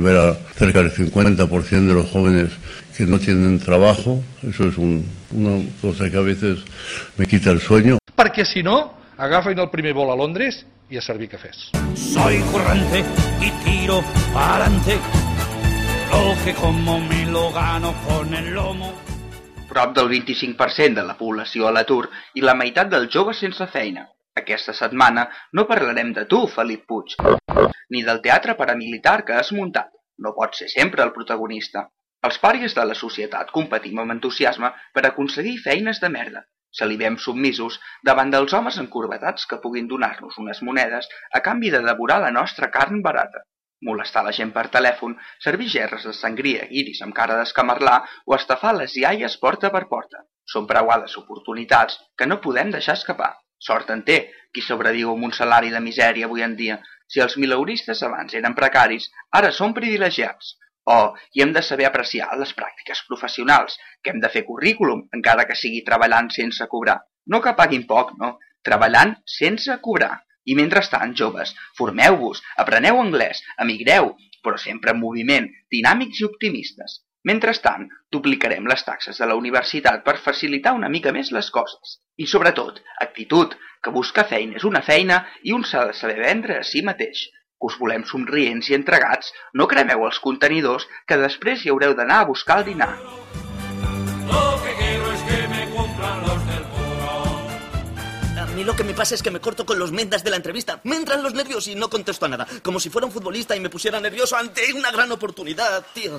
Ver a cerca del 50% de los jóvenes que no tienen trabajo, eso es un, una cosa que a veces me quita el sueño. Perquè si no, agafen el primer vol a Londres i a servir cafès. Soy currante y tiro pa'lante. Lo que como me lo gano con el lomo. Prop del 25% de la població a l'atur i la meitat dels joves sense feina. Aquesta setmana no parlarem de tu, Felip Puig, ni del teatre paramilitar que has muntat. No pots ser sempre el protagonista. Els pàries de la societat competim amb entusiasme per aconseguir feines de merda. Salivem submisos davant dels homes encorbatats que puguin donar-nos unes monedes a canvi de devorar la nostra carn barata. Molestar la gent per telèfon, servir gerres de sangria, guiris amb cara d'escamarlar o estafar les iaies porta per porta. Són preuades oportunitats que no podem deixar escapar. Sort en té qui sobreviu amb un salari de misèria avui en dia. Si els mileuristes abans eren precaris, ara són privilegiats. Oh, i hem de saber apreciar les pràctiques professionals, que hem de fer currículum, encara que sigui treballant sense cobrar. No que paguin poc, no, treballant sense cobrar. I mentrestant, joves, formeu-vos, apreneu anglès, emigreu, però sempre en moviment, dinàmics i optimistes. Mentrestant, duplicarem les taxes de la universitat per facilitar una mica més les coses. I sobretot, actitud, que buscar feina és una feina i un s'ha de saber vendre a si mateix. Que us volem somrients i entregats, no cremeu els contenidors, que després hi haureu d'anar a buscar el dinar. Lo que quiero es que me cumplan los del puro. A mí lo que me pasa es que me corto con los mendas de la entrevista. Me entran los nervios y no contesto a nada. Como si fuera un futbolista y me pusiera nervioso ante una gran oportunidad, tío.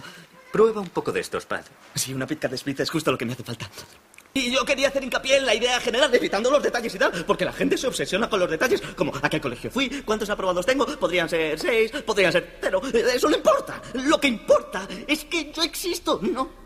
Prueba un poco de estos, Pad. Sí, una pizca de spritz es justo lo que me hace falta. Y yo quería hacer hincapié en la idea general, evitando los detalles y tal, porque la gente se obsesiona con los detalles, como a qué colegio fui, cuántos aprobados tengo, podrían ser seis, podrían ser cero, eso no importa. Lo que importa es que yo existo, ¿no?